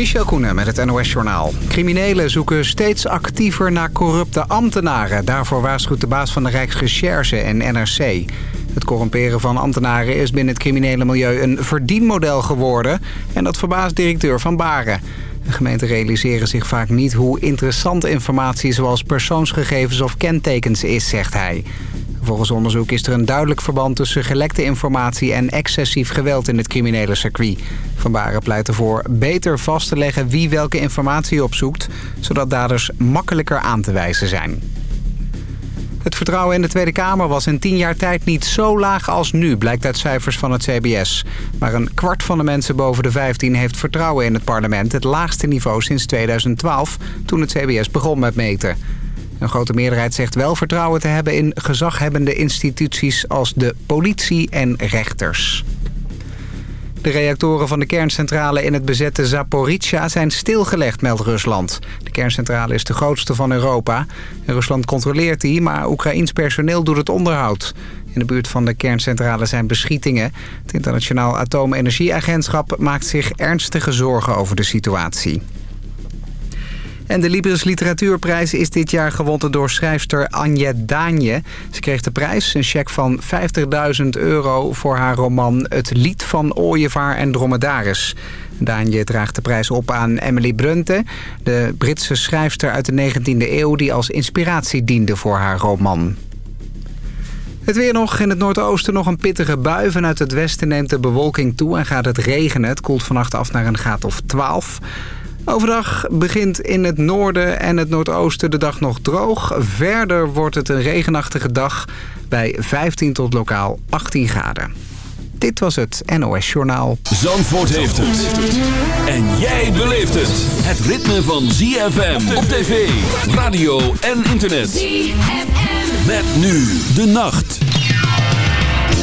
Michel Koenen met het NOS-journaal. Criminelen zoeken steeds actiever naar corrupte ambtenaren. Daarvoor waarschuwt de baas van de Rijksrecherche en NRC. Het corrumperen van ambtenaren is binnen het criminele milieu een verdienmodel geworden. En dat verbaast directeur Van Baren. De gemeenten realiseren zich vaak niet hoe interessant informatie zoals persoonsgegevens of kentekens is, zegt hij. Volgens onderzoek is er een duidelijk verband tussen gelekte informatie en excessief geweld in het criminele circuit. Van Baren pleit ervoor beter vast te leggen wie welke informatie opzoekt, zodat daders makkelijker aan te wijzen zijn. Het vertrouwen in de Tweede Kamer was in tien jaar tijd niet zo laag als nu, blijkt uit cijfers van het CBS. Maar een kwart van de mensen boven de 15 heeft vertrouwen in het parlement, het laagste niveau sinds 2012, toen het CBS begon met meten. Een grote meerderheid zegt wel vertrouwen te hebben in gezaghebbende instituties als de politie en rechters. De reactoren van de kerncentrale in het bezette Zaporizhia zijn stilgelegd, meldt Rusland. De kerncentrale is de grootste van Europa. Rusland controleert die, maar Oekraïns personeel doet het onderhoud. In de buurt van de kerncentrale zijn beschietingen. Het Internationaal Atoomenergieagentschap maakt zich ernstige zorgen over de situatie. En de Libris Literatuurprijs is dit jaar gewonnen door schrijfster Anje Daanje. Ze kreeg de prijs, een cheque van 50.000 euro voor haar roman Het Lied van Ooievaar en Dromedaris. Daanje draagt de prijs op aan Emily Brunte, de Britse schrijfster uit de 19e eeuw... die als inspiratie diende voor haar roman. Het weer nog. In het noordoosten nog een pittige bui. Vanuit het westen neemt de bewolking toe en gaat het regenen. Het koelt vannacht af naar een graad of 12. Overdag begint in het noorden en het noordoosten de dag nog droog. Verder wordt het een regenachtige dag bij 15 tot lokaal 18 graden. Dit was het NOS Journaal. Zandvoort heeft het. En jij beleeft het. Het ritme van ZFM op tv, radio en internet. ZFM. Met nu de nacht.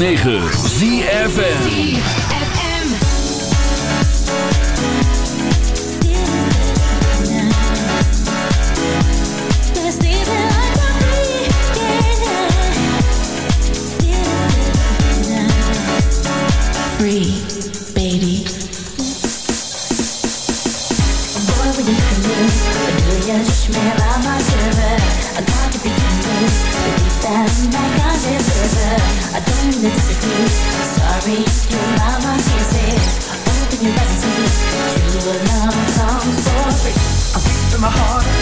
9. I beat in my heart.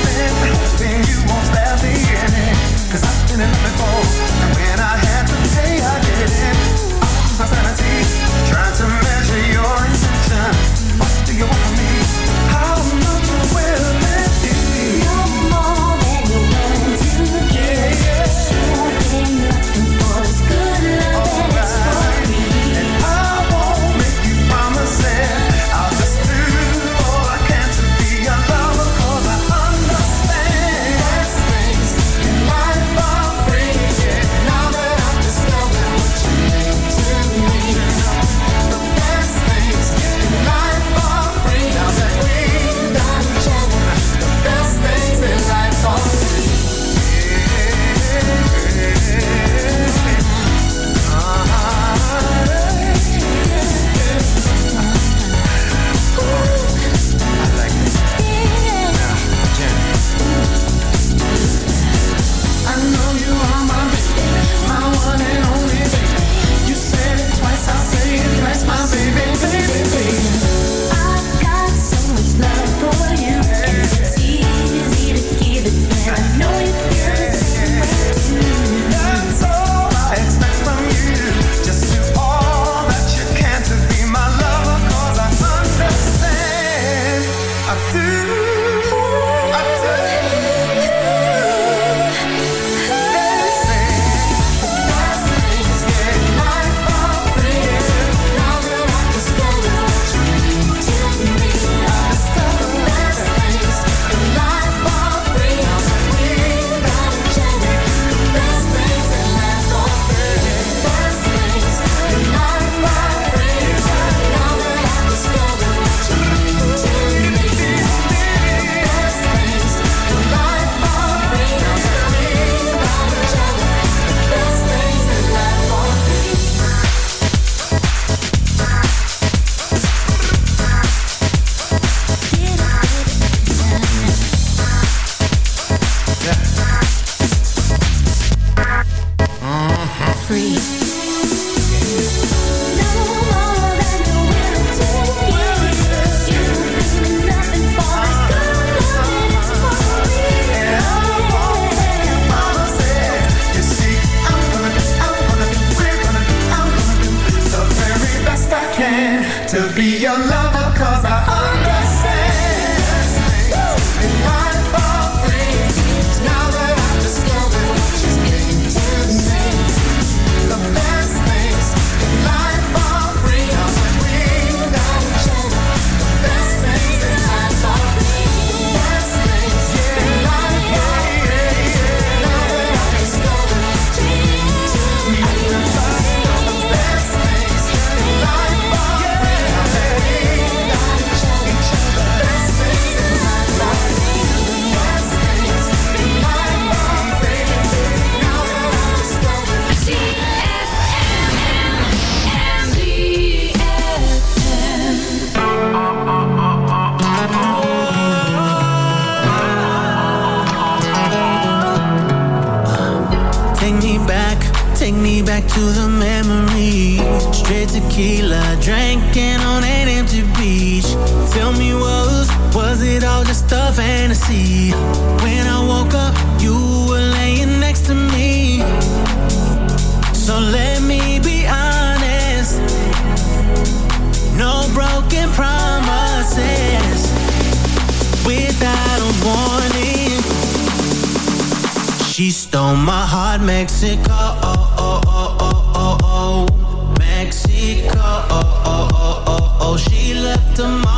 was it all just a fantasy? When I woke up, you were laying next to me. So let me be honest. No broken promises. Without a warning, she stole my heart, Mexico. Oh, oh, oh, Mexico. She left a mark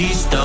machista.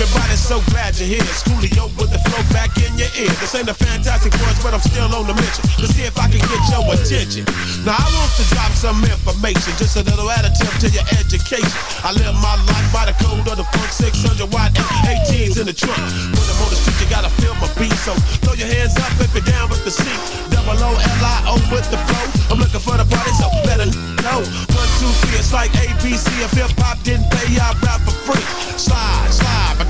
Everybody so glad you're here. Schoolio with the flow back in your ear. This ain't a fantastic words, but I'm still on the mission to see if I can get your attention. Now I want to drop some information, just a little additive to your education. I live my life by the code of the funk 600 watt F18s in the trunk. When I'm on the street, you gotta feel my beat, so throw your hands up if you're down with the seat. Double O L I O with the flow. I'm looking for the party, so better know. One, two, three, it's like ABC. If hip hop didn't pay, I rap for free. Slide, slide,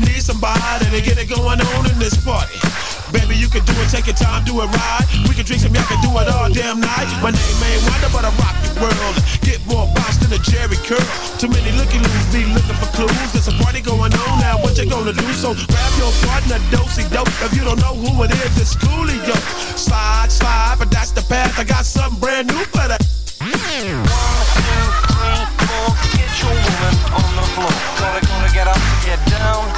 Need somebody to get it going on in this party. Baby, you can do it, take your time, do it right. We can drink some, y'all can do it all damn night. My name ain't Wonder, but I rock your world. Get more bounce than a Jheri curl. Too many looky loos be looking for clues. There's a party going on now, what you gonna do? So grab your partner, dosey dope. If you don't know who it is, it's Coolio. Slide, slide, but that's the path. I got something brand new for that. One, two, three, four, get your woman on the floor. Gonna, gonna get up, get down.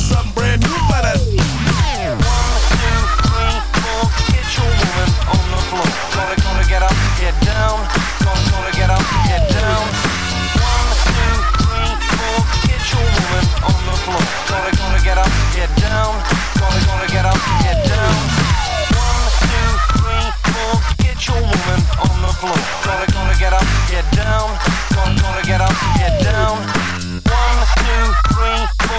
something brand new. One, two, three, four, get your woman on the floor. Gonna, gonna get up, get down. Gonna, gonna get up, get down. One, two, three, four, get your woman on the floor. Gonna, gonna get up, get down. Gonna, gonna get up, get down your woman on the floor. Gonna, gonna get up, get down. Gonna, gonna get up, get down.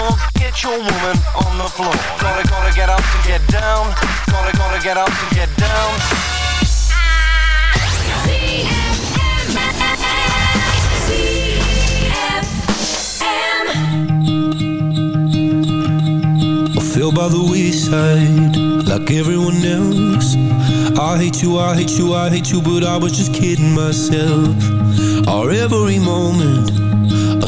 Four. Get your woman on the floor. Gonna, gonna get up to get down. Gonna, gonna get up to get down. I feel by the wayside like everyone else I hate you, I hate you, I hate you But I was just kidding myself Our every moment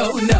show enough.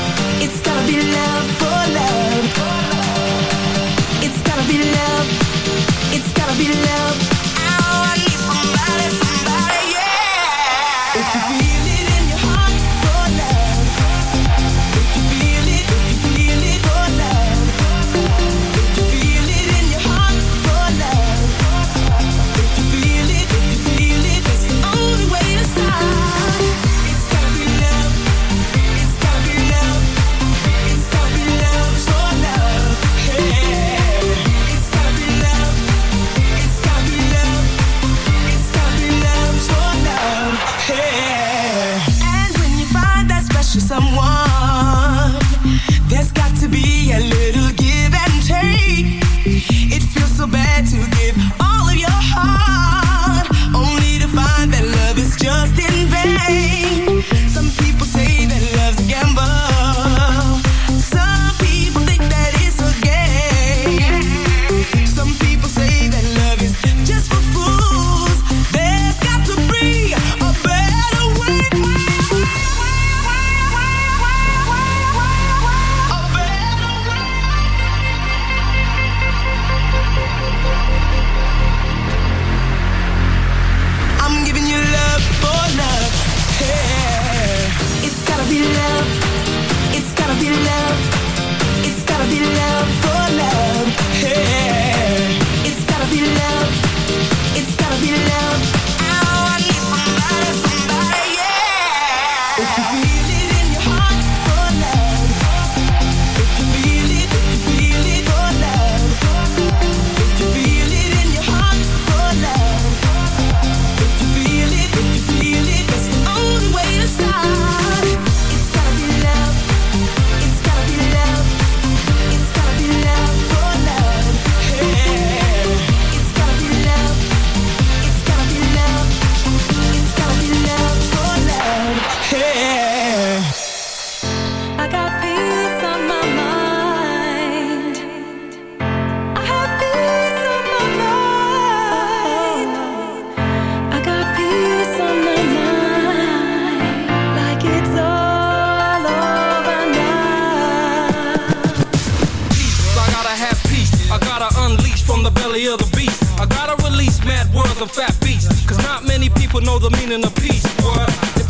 It's gotta be love for love. It's gotta be love. It's gotta be love. I need somebody, know the belly of the beast. I gotta release mad words of fat beasts. Cause not many people know the meaning of peace. What?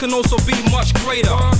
can also be much greater.